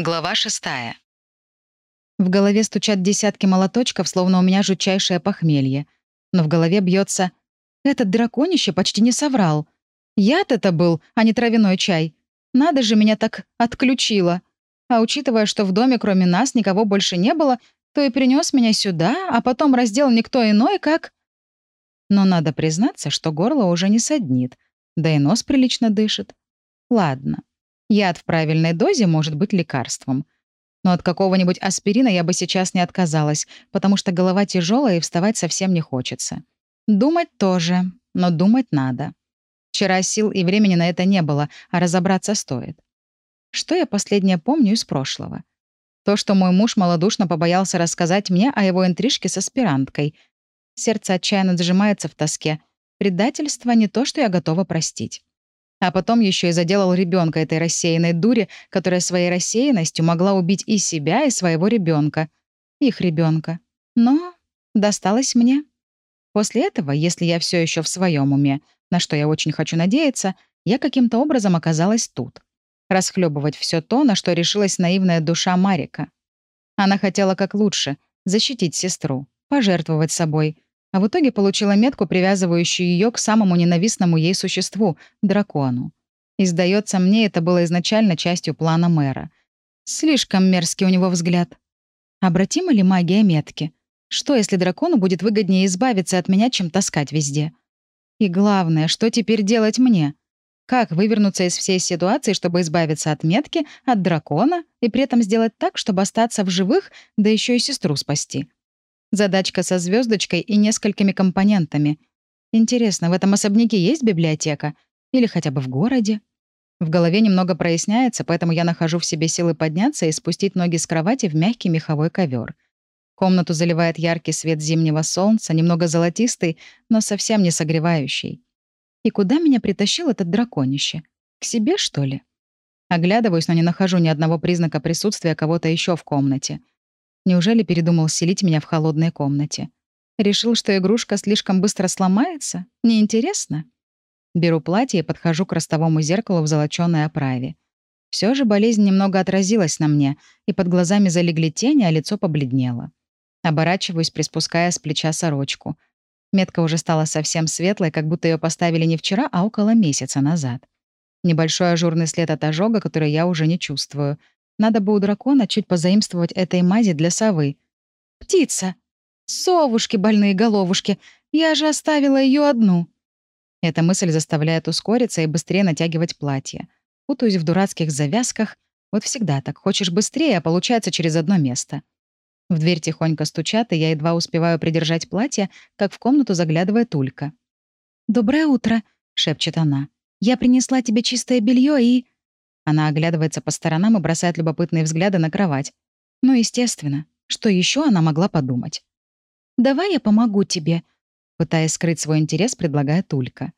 Глава шестая. В голове стучат десятки молоточков, словно у меня жутчайшее похмелье. Но в голове бьется: «Этот драконище почти не соврал. Яд это был, а не травяной чай. Надо же, меня так отключило. А учитывая, что в доме кроме нас никого больше не было, то и принес меня сюда, а потом раздел никто иной, как...» Но надо признаться, что горло уже не саднит, да и нос прилично дышит. Ладно, Яд в правильной дозе может быть лекарством. Но от какого-нибудь аспирина я бы сейчас не отказалась, потому что голова тяжелая и вставать совсем не хочется. Думать тоже, но думать надо. Вчера сил и времени на это не было, а разобраться стоит. Что я последнее помню из прошлого? То, что мой муж малодушно побоялся рассказать мне о его интрижке с аспиранткой. Сердце отчаянно сжимается в тоске. Предательство — не то, что я готова простить. А потом еще и заделал ребенка этой рассеянной дури, которая своей рассеянностью могла убить и себя, и своего ребенка, Их ребенка. Но досталось мне. После этого, если я все еще в своем уме, на что я очень хочу надеяться, я каким-то образом оказалась тут. Расхлебывать все то, на что решилась наивная душа Марика. Она хотела как лучше — защитить сестру, пожертвовать собой — а в итоге получила метку, привязывающую ее к самому ненавистному ей существу — дракону. И, сдается мне, это было изначально частью плана мэра. Слишком мерзкий у него взгляд. Обратима ли магия метки? Что, если дракону будет выгоднее избавиться от меня, чем таскать везде? И главное, что теперь делать мне? Как вывернуться из всей ситуации, чтобы избавиться от метки, от дракона, и при этом сделать так, чтобы остаться в живых, да еще и сестру спасти? Задачка со звездочкой и несколькими компонентами. Интересно, в этом особняке есть библиотека? Или хотя бы в городе? В голове немного проясняется, поэтому я нахожу в себе силы подняться и спустить ноги с кровати в мягкий меховой ковер. Комнату заливает яркий свет зимнего солнца, немного золотистый, но совсем не согревающий. И куда меня притащил этот драконище? К себе, что ли? Оглядываюсь, но не нахожу ни одного признака присутствия кого-то еще в комнате — Неужели передумал селить меня в холодной комнате? Решил, что игрушка слишком быстро сломается? Неинтересно? Беру платье и подхожу к ростовому зеркалу в золочёной оправе. Все же болезнь немного отразилась на мне, и под глазами залегли тени, а лицо побледнело. Оборачиваюсь, приспуская с плеча сорочку. Метка уже стала совсем светлой, как будто ее поставили не вчера, а около месяца назад. Небольшой ажурный след от ожога, который я уже не чувствую. Надо бы у дракона чуть позаимствовать этой мази для совы. «Птица! Совушки, больные головушки! Я же оставила ее одну!» Эта мысль заставляет ускориться и быстрее натягивать платье. Путаюсь в дурацких завязках. Вот всегда так. Хочешь быстрее, а получается через одно место. В дверь тихонько стучат, и я едва успеваю придержать платье, как в комнату заглядывает Улька. «Доброе утро», — шепчет она. «Я принесла тебе чистое белье и...» Она оглядывается по сторонам и бросает любопытные взгляды на кровать. Ну, естественно. Что еще она могла подумать? «Давай я помогу тебе», — пытаясь скрыть свой интерес, предлагает Улька.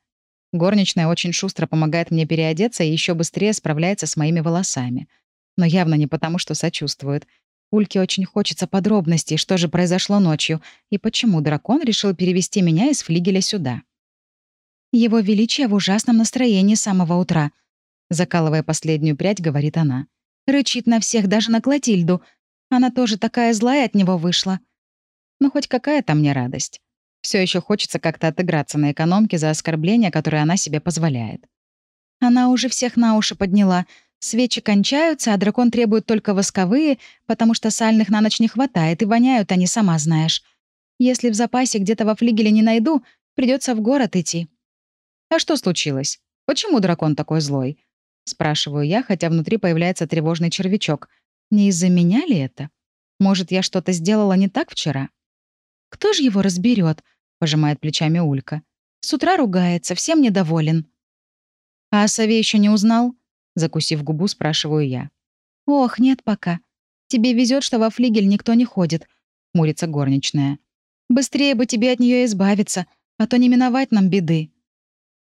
Горничная очень шустро помогает мне переодеться и еще быстрее справляется с моими волосами. Но явно не потому, что сочувствует. Ульке очень хочется подробностей, что же произошло ночью, и почему дракон решил перевести меня из флигеля сюда. Его Величие в ужасном настроении с самого утра — Закалывая последнюю прядь, говорит она. Рычит на всех, даже на Клотильду. Она тоже такая злая от него вышла. Ну, хоть какая-то мне радость. Все еще хочется как-то отыграться на экономке за оскорбления, которые она себе позволяет. Она уже всех на уши подняла. Свечи кончаются, а дракон требует только восковые, потому что сальных на ночь не хватает, и воняют они, сама знаешь. Если в запасе где-то во флигеле не найду, придется в город идти. А что случилось? Почему дракон такой злой? Спрашиваю я, хотя внутри появляется тревожный червячок. Не из-за меня ли это? Может, я что-то сделала не так вчера? Кто же его разберет? пожимает плечами Улька. С утра ругается, всем недоволен. А о сове еще не узнал? Закусив губу, спрашиваю я. Ох, нет пока. Тебе везет, что во флигель никто не ходит, хмурится горничная. Быстрее бы тебе от нее избавиться, а то не миновать нам беды.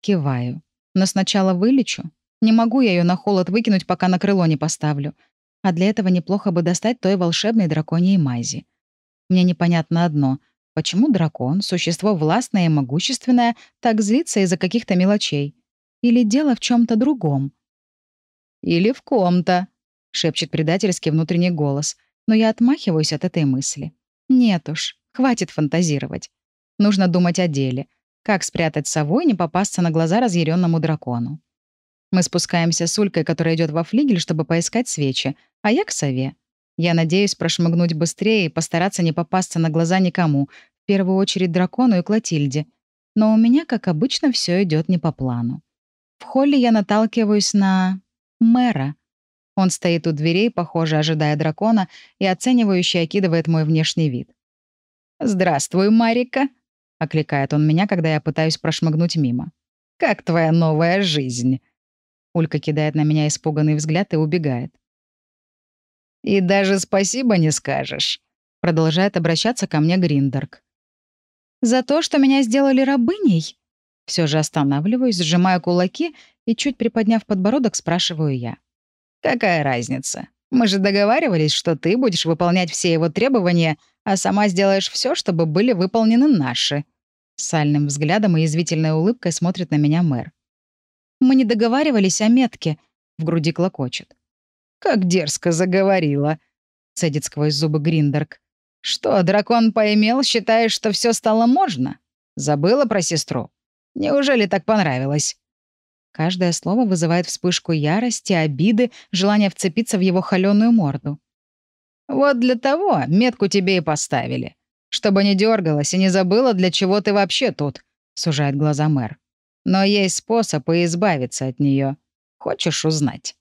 Киваю. Но сначала вылечу, не могу я ее на холод выкинуть, пока на крыло не поставлю. А для этого неплохо бы достать той волшебной драконьей мази. Мне непонятно одно. Почему дракон, существо властное и могущественное, так злится из-за каких-то мелочей? Или дело в чем то другом? «Или в ком-то», шепчет предательский внутренний голос, но я отмахиваюсь от этой мысли. Нет уж, хватит фантазировать. Нужно думать о деле. Как спрятать сову и не попасться на глаза разъяренному дракону. Мы спускаемся с Улькой, которая идет во флигель, чтобы поискать свечи, а я к сове. Я надеюсь прошмыгнуть быстрее и постараться не попасться на глаза никому, в первую очередь дракону и Клотильде. Но у меня, как обычно, все идет не по плану. В холле я наталкиваюсь на... мэра. Он стоит у дверей, похоже, ожидая дракона, и оценивающе окидывает мой внешний вид. «Здравствуй, Марика», — окликает он меня, когда я пытаюсь прошмыгнуть мимо. «Как твоя новая жизнь?» Улька кидает на меня испуганный взгляд и убегает. «И даже спасибо не скажешь», — продолжает обращаться ко мне Гриндерк. «За то, что меня сделали рабыней?» Все же останавливаюсь, сжимаю кулаки и, чуть приподняв подбородок, спрашиваю я. «Какая разница? Мы же договаривались, что ты будешь выполнять все его требования, а сама сделаешь все, чтобы были выполнены наши». Сальным взглядом и язвительной улыбкой смотрит на меня мэр. «Мы не договаривались о метке», — в груди клокочет. «Как дерзко заговорила», — цедит сквозь зубы Гриндерк. «Что, дракон поимел, считаешь, что все стало можно? Забыла про сестру? Неужели так понравилось?» Каждое слово вызывает вспышку ярости, обиды, желание вцепиться в его холеную морду. «Вот для того метку тебе и поставили. Чтобы не дергалась и не забыла, для чего ты вообще тут», — сужает глаза мэр. «Но есть способ и избавиться от нее. Хочешь узнать?»